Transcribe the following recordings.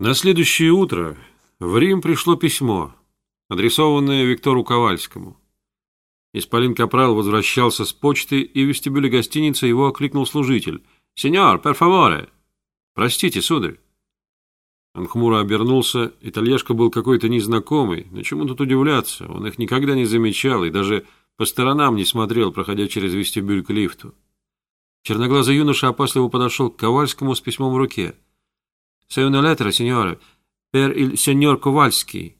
На следующее утро в Рим пришло письмо, адресованное Виктору Ковальскому. Исполин Капрал возвращался с почты, и в вестибюле гостиницы его окликнул служитель. «Сеньор, перфаворе!» «Простите, сударь!» Он хмуро обернулся, итальяшка был какой-то незнакомый, но чему тут удивляться, он их никогда не замечал и даже по сторонам не смотрел, проходя через вестибюль к лифту. Черноглазый юноша опасливо подошел к Ковальскому с письмом в руке – C'è una lettera, signore, per il signor Kowalski.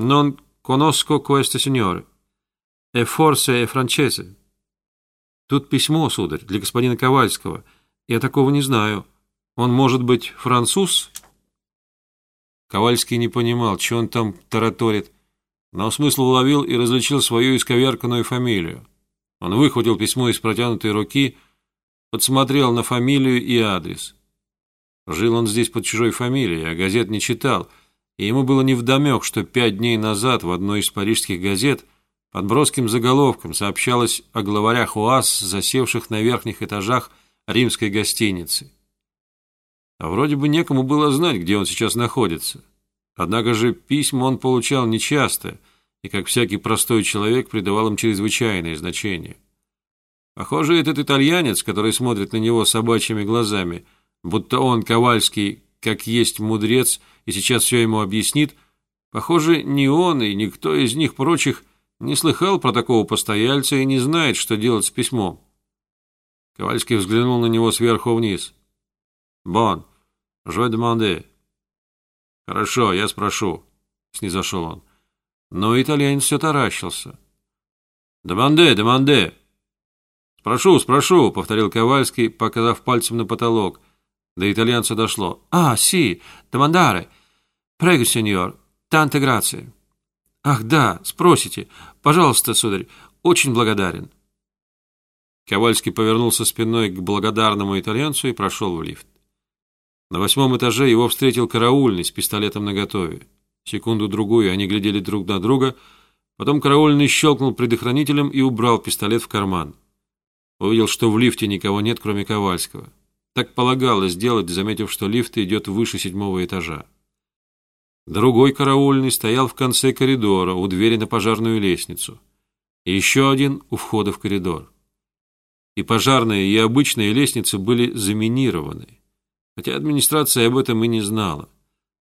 Non conosco questo signore. E forse è francese. Тут письмо, сударь, для господина Ковальского. Я такого не знаю. Он может быть француз? Ковальский не понимал, что он там тараторит, но смысл уловил и различил свою исковерканную фамилию. Он выхватил письмо из протянутой руки, подсмотрел на фамилию и адрес – Жил он здесь под чужой фамилией, а газет не читал, и ему было невдомек, что пять дней назад в одной из парижских газет под броским заголовком сообщалось о главарях УАЗ, засевших на верхних этажах римской гостиницы. А вроде бы некому было знать, где он сейчас находится. Однако же письма он получал нечасто, и, как всякий простой человек, придавал им чрезвычайное значение. Похоже, этот итальянец, который смотрит на него собачьими глазами – будто он, Ковальский, как есть мудрец, и сейчас все ему объяснит, похоже, ни он и никто из них прочих не слыхал про такого постояльца и не знает, что делать с письмом. Ковальский взглянул на него сверху вниз. «Бон, je demande». «Хорошо, я спрошу», — снизошел он. Но итальянец все таращился. «Деманде, деманде!» «Спрошу, спрошу», — повторил Ковальский, показав пальцем на потолок. До итальянца дошло. «А, си, домандаре. Прего, сеньор. Танте грация». «Ах, да, спросите. Пожалуйста, сударь, очень благодарен». Ковальский повернулся спиной к благодарному итальянцу и прошел в лифт. На восьмом этаже его встретил караульный с пистолетом наготове. Секунду-другую они глядели друг на друга, потом караульный щелкнул предохранителем и убрал пистолет в карман. Увидел, что в лифте никого нет, кроме Ковальского. Так полагалось сделать, заметив, что лифт идет выше седьмого этажа. Другой караульный стоял в конце коридора, у двери на пожарную лестницу. И еще один у входа в коридор. И пожарные, и обычные лестницы были заминированы. Хотя администрация об этом и не знала.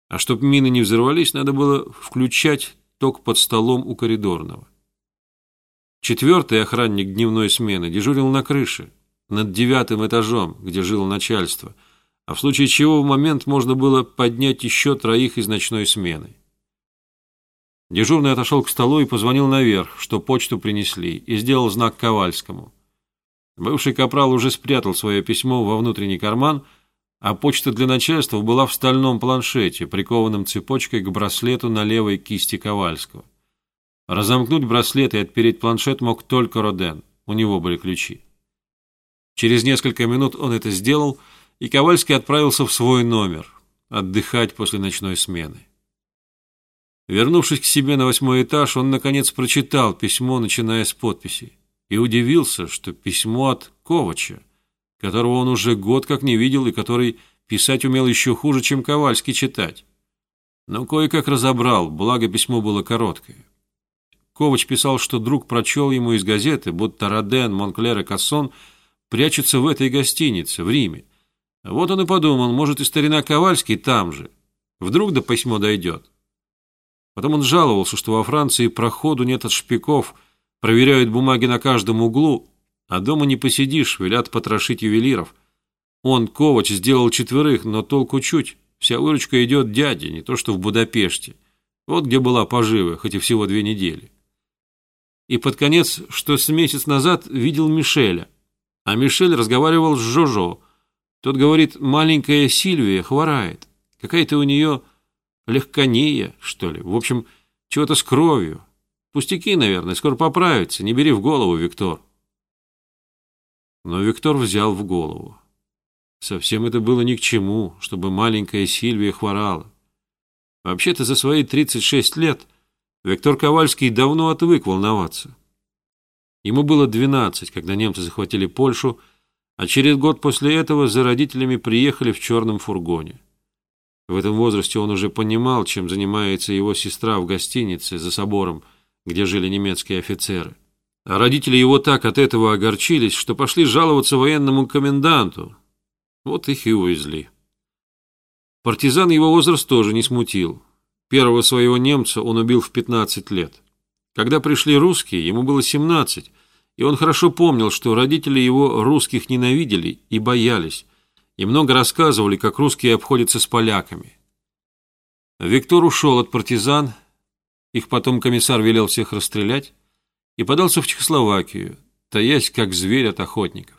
А чтобы мины не взорвались, надо было включать ток под столом у коридорного. Четвертый охранник дневной смены дежурил на крыше над девятым этажом, где жило начальство, а в случае чего в момент можно было поднять еще троих из ночной смены. Дежурный отошел к столу и позвонил наверх, что почту принесли, и сделал знак Ковальскому. Бывший капрал уже спрятал свое письмо во внутренний карман, а почта для начальства была в стальном планшете, прикованном цепочкой к браслету на левой кисти Ковальского. Разомкнуть браслет и отпереть планшет мог только Роден, у него были ключи. Через несколько минут он это сделал, и Ковальский отправился в свой номер отдыхать после ночной смены. Вернувшись к себе на восьмой этаж, он, наконец, прочитал письмо, начиная с подписи, и удивился, что письмо от Ковача, которого он уже год как не видел и который писать умел еще хуже, чем Ковальский читать. Но кое-как разобрал, благо письмо было короткое. Ковач писал, что друг прочел ему из газеты, будто Роден, Монклер и Кассон – прячется в этой гостинице, в Риме. Вот он и подумал, может, и старина Ковальский там же. Вдруг до письмо дойдет. Потом он жаловался, что во Франции проходу нет от шпиков, проверяют бумаги на каждом углу, а дома не посидишь, велят потрошить ювелиров. Он, Ковач, сделал четверых, но толку чуть. Вся выручка идет дяде, не то что в Будапеште. Вот где была пожива, хоть и всего две недели. И под конец, что с месяц назад видел Мишеля. А Мишель разговаривал с Жожо. Тот говорит, маленькая Сильвия хворает. Какая-то у нее легкония, что ли. В общем, чего-то с кровью. Пустяки, наверное, скоро поправится. Не бери в голову, Виктор. Но Виктор взял в голову. Совсем это было ни к чему, чтобы маленькая Сильвия хворала. Вообще-то за свои 36 лет Виктор Ковальский давно отвык волноваться. Ему было 12, когда немцы захватили Польшу, а через год после этого за родителями приехали в черном фургоне. В этом возрасте он уже понимал, чем занимается его сестра в гостинице за собором, где жили немецкие офицеры. А родители его так от этого огорчились, что пошли жаловаться военному коменданту. Вот их и увезли. Партизан его возраст тоже не смутил. Первого своего немца он убил в 15 лет. Когда пришли русские, ему было 17, и он хорошо помнил, что родители его русских ненавидели и боялись, и много рассказывали, как русские обходятся с поляками. Виктор ушел от партизан, их потом комиссар велел всех расстрелять, и подался в Чехословакию, таясь как зверь от охотников.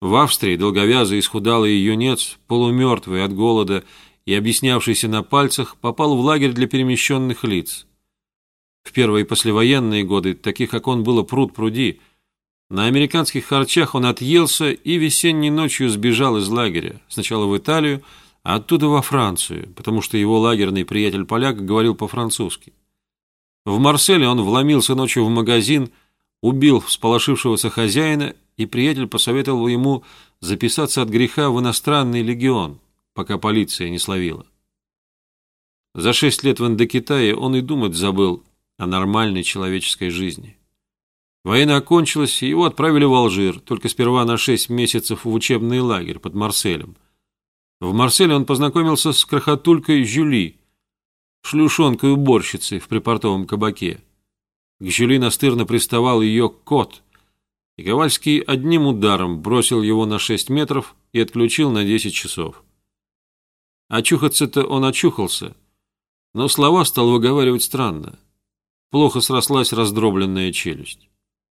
В Австрии долговязый исхудалый юнец, полумертвый от голода и объяснявшийся на пальцах, попал в лагерь для перемещенных лиц. В первые послевоенные годы таких, как он, было пруд пруди – на американских харчах он отъелся и весенней ночью сбежал из лагеря, сначала в Италию, а оттуда во Францию, потому что его лагерный приятель-поляк говорил по-французски. В Марселе он вломился ночью в магазин, убил всполошившегося хозяина, и приятель посоветовал ему записаться от греха в иностранный легион, пока полиция не словила. За шесть лет в Индокитае он и думать забыл о нормальной человеческой жизни. Война окончилась, и его отправили в Алжир, только сперва на шесть месяцев в учебный лагерь под Марселем. В Марселе он познакомился с крохотулькой Жюли, шлюшонкой-уборщицей в припортовом кабаке. К Жюли настырно приставал ее кот, и Ковальский одним ударом бросил его на шесть метров и отключил на десять часов. Очухаться-то он очухался, но слова стал выговаривать странно. Плохо срослась раздробленная челюсть.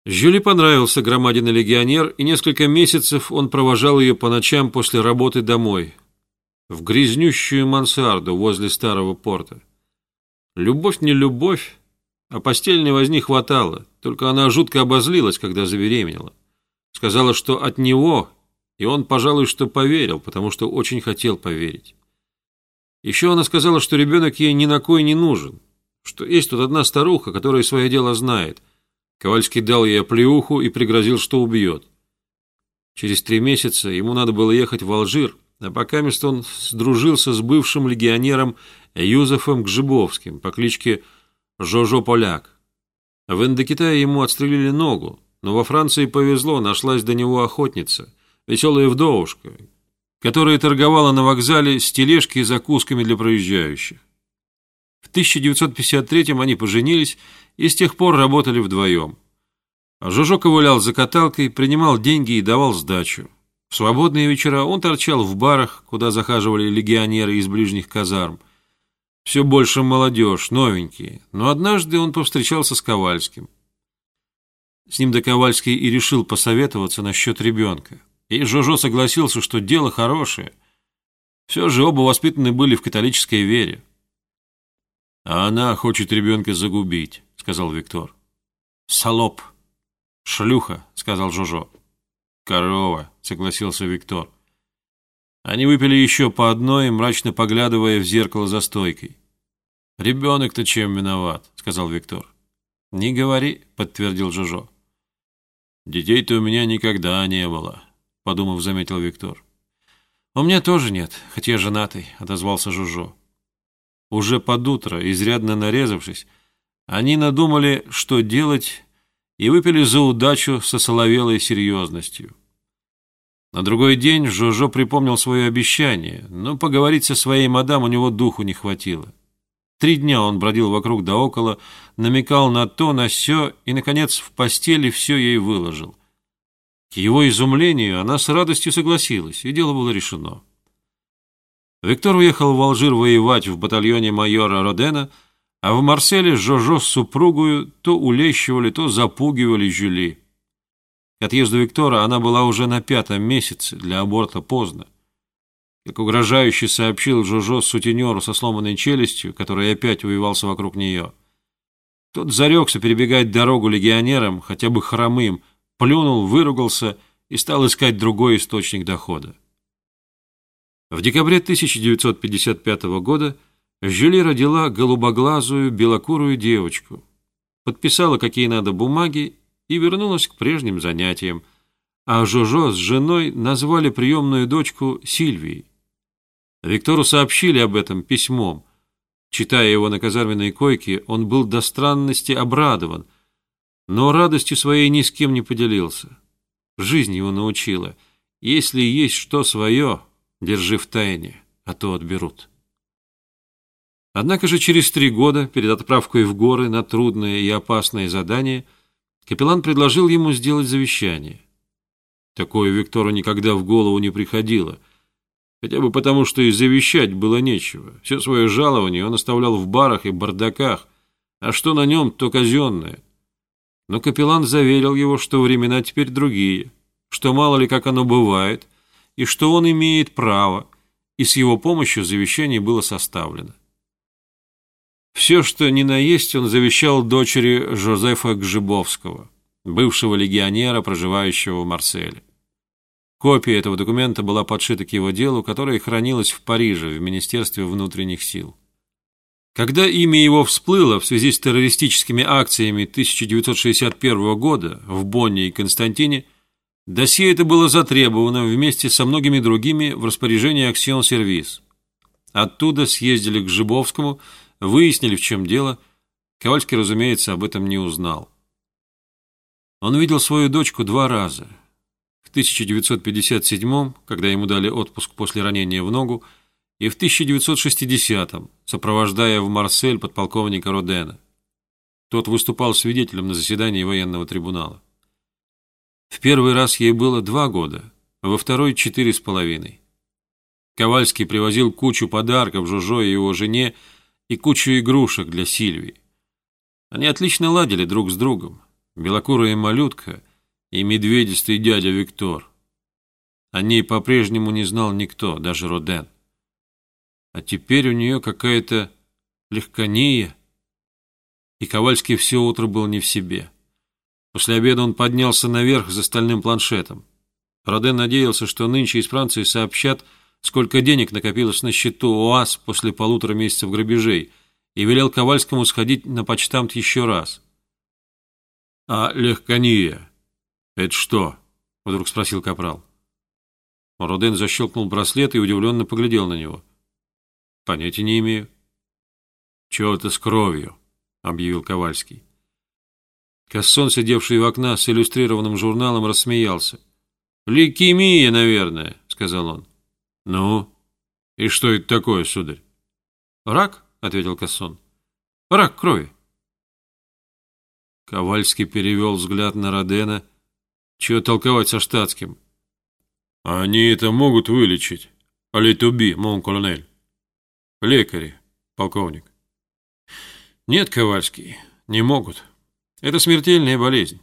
Жюли понравился громадина легионер, и несколько месяцев он провожал ее по ночам после работы домой, в грязнющую мансарду возле старого порта. Любовь не любовь, а постельной возни хватало, только она жутко обозлилась, когда забеременела. Сказала, что от него, и он, пожалуй, что поверил, потому что очень хотел поверить. Еще она сказала, что ребенок ей ни на кой не нужен, что есть тут одна старуха, которая свое дело знает, Ковальский дал ей оплеуху и пригрозил, что убьет. Через три месяца ему надо было ехать в Алжир, а пока место он сдружился с бывшим легионером Юзефом Гжибовским по кличке Жожо Поляк. В Индокитае ему отстрелили ногу, но во Франции повезло, нашлась до него охотница, веселая вдовушка, которая торговала на вокзале с тележки и закусками для проезжающих. В 1953-м они поженились и с тех пор работали вдвоем. А Жужо ковылял за каталкой, принимал деньги и давал сдачу. В свободные вечера он торчал в барах, куда захаживали легионеры из ближних казарм. Все больше молодежь, новенькие, но однажды он повстречался с Ковальским. С ним до Ковальский и решил посоветоваться насчет ребенка. И Жожо согласился, что дело хорошее. Все же оба воспитаны были в католической вере. А она хочет ребенка загубить сказал Виктор. «Салоп!» «Шлюха!» — сказал Жожо. «Корова!» — согласился Виктор. Они выпили еще по одной, мрачно поглядывая в зеркало за стойкой. «Ребенок-то чем виноват?» — сказал Виктор. «Не говори», — подтвердил Жожо. «Детей-то у меня никогда не было», — подумав, заметил Виктор. «У меня тоже нет, хотя я женатый», — отозвался Жужо. Уже под утро, изрядно нарезавшись, они надумали, что делать, и выпили за удачу со соловелой серьезностью. На другой день Жожо припомнил свое обещание, но поговорить со своей мадам у него духу не хватило. Три дня он бродил вокруг да около, намекал на то, на сё, и, наконец, в постели все ей выложил. К его изумлению она с радостью согласилась, и дело было решено. Виктор уехал в Алжир воевать в батальоне майора Родена, а в Марселе Жожо с супругою то улещивали, то запугивали Жюли. К отъезду Виктора она была уже на пятом месяце, для аборта поздно. Как угрожающе сообщил Жожо сутенеру со сломанной челюстью, который опять увивался вокруг нее. Тот зарекся перебегать дорогу легионерам, хотя бы хромым, плюнул, выругался и стал искать другой источник дохода. В декабре 1955 года Жюли родила голубоглазую белокурую девочку, подписала, какие надо бумаги, и вернулась к прежним занятиям, а Жожо с женой назвали приемную дочку Сильвией. Виктору сообщили об этом письмом. Читая его на казарменной койке, он был до странности обрадован, но радостью своей ни с кем не поделился. Жизнь его научила. Если есть что свое, держи в тайне, а то отберут. Однако же через три года, перед отправкой в горы на трудное и опасное задание, капеллан предложил ему сделать завещание. Такое Виктору никогда в голову не приходило, хотя бы потому, что и завещать было нечего. Все свое жалование он оставлял в барах и бардаках, а что на нем, то казенное. Но капеллан заверил его, что времена теперь другие, что мало ли как оно бывает, и что он имеет право, и с его помощью завещание было составлено. Все, что ни на есть, он завещал дочери Жозефа Гжибовского, бывшего легионера, проживающего в Марселе. Копия этого документа была подшита к его делу, которое хранилось в Париже в Министерстве внутренних сил. Когда имя его всплыло в связи с террористическими акциями 1961 года в Бонне и Константине, досье это было затребовано вместе со многими другими в распоряжение Аксион Сервис. Оттуда съездили к Жибовскому, выяснили, в чем дело. Ковальский, разумеется, об этом не узнал. Он видел свою дочку два раза – в 1957 когда ему дали отпуск после ранения в ногу, и в 1960-м, сопровождая в Марсель подполковника Родена. Тот выступал свидетелем на заседании военного трибунала. В первый раз ей было два года, во второй – четыре с половиной. Ковальский привозил кучу подарков Жужо и его жене и кучу игрушек для Сильвии. Они отлично ладили друг с другом. Белокурая малютка и медведистый дядя Виктор. О ней по-прежнему не знал никто, даже Роден. А теперь у нее какая-то легкония. И Ковальский все утро был не в себе. После обеда он поднялся наверх за стальным планшетом. Роден надеялся, что нынче из Франции сообщат, сколько денег накопилось на счету ОАС после полутора месяцев грабежей, и велел Ковальскому сходить на почтамт еще раз. «А легкония?» «Это что?» — вдруг спросил Капрал. Роден защелкнул браслет и удивленно поглядел на него. «Понятия не имею». «Чего-то с кровью», — объявил Ковальский. Кассон, сидевший в окна с иллюстрированным журналом, рассмеялся. «Лейкемия, наверное», — сказал он. «Ну, и что это такое, сударь?» «Рак», — ответил Кассон. «Рак крови». Ковальский перевел взгляд на Родена — чего толковать со штатским? Они это могут вылечить. Алитуби, мон колонель. Лекари, полковник. Нет, Ковальский, не могут. Это смертельная болезнь.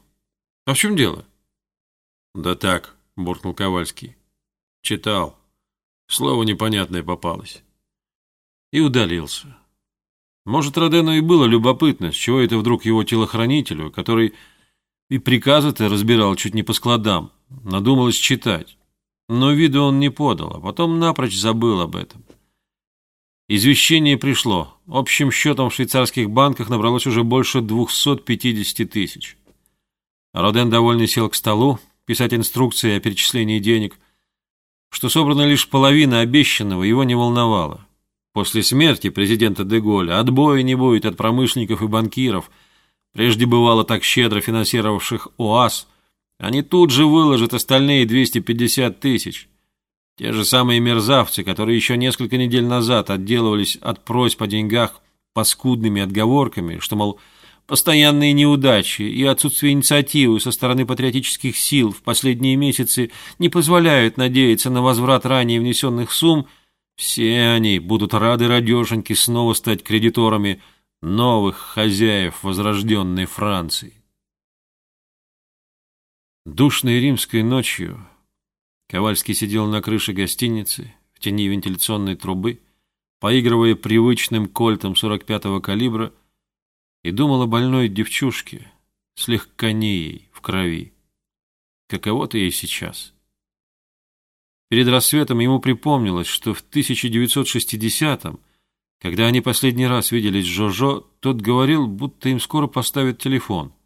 А в чем дело? Да так, буркнул Ковальский. Читал. Слово непонятное попалось. И удалился. Может, Родену и было любопытно, с чего это вдруг его телохранителю, который и приказы-то разбирал чуть не по складам. Надумалось читать. Но виду он не подал, а потом напрочь забыл об этом. Извещение пришло. Общим счетом в швейцарских банках набралось уже больше 250 тысяч. Роден довольно сел к столу, писать инструкции о перечислении денег. Что собрана лишь половина обещанного, его не волновало. После смерти президента Деголя отбоя не будет от промышленников и банкиров – прежде бывало так щедро финансировавших ОАС, они тут же выложат остальные 250 тысяч. Те же самые мерзавцы, которые еще несколько недель назад отделывались от просьб о деньгах паскудными отговорками, что, мол, постоянные неудачи и отсутствие инициативы со стороны патриотических сил в последние месяцы не позволяют надеяться на возврат ранее внесенных сумм, все они будут рады радешеньки снова стать кредиторами – новых хозяев возрожденной Франции. Душной римской ночью Ковальский сидел на крыше гостиницы в тени вентиляционной трубы, поигрывая привычным кольтом 45-го калибра, и думал о больной девчушке с легконеей в крови. Каково-то ей сейчас. Перед рассветом ему припомнилось, что в 1960-м когда они последний раз виделись с Жожо, тот говорил, будто им скоро поставят телефон –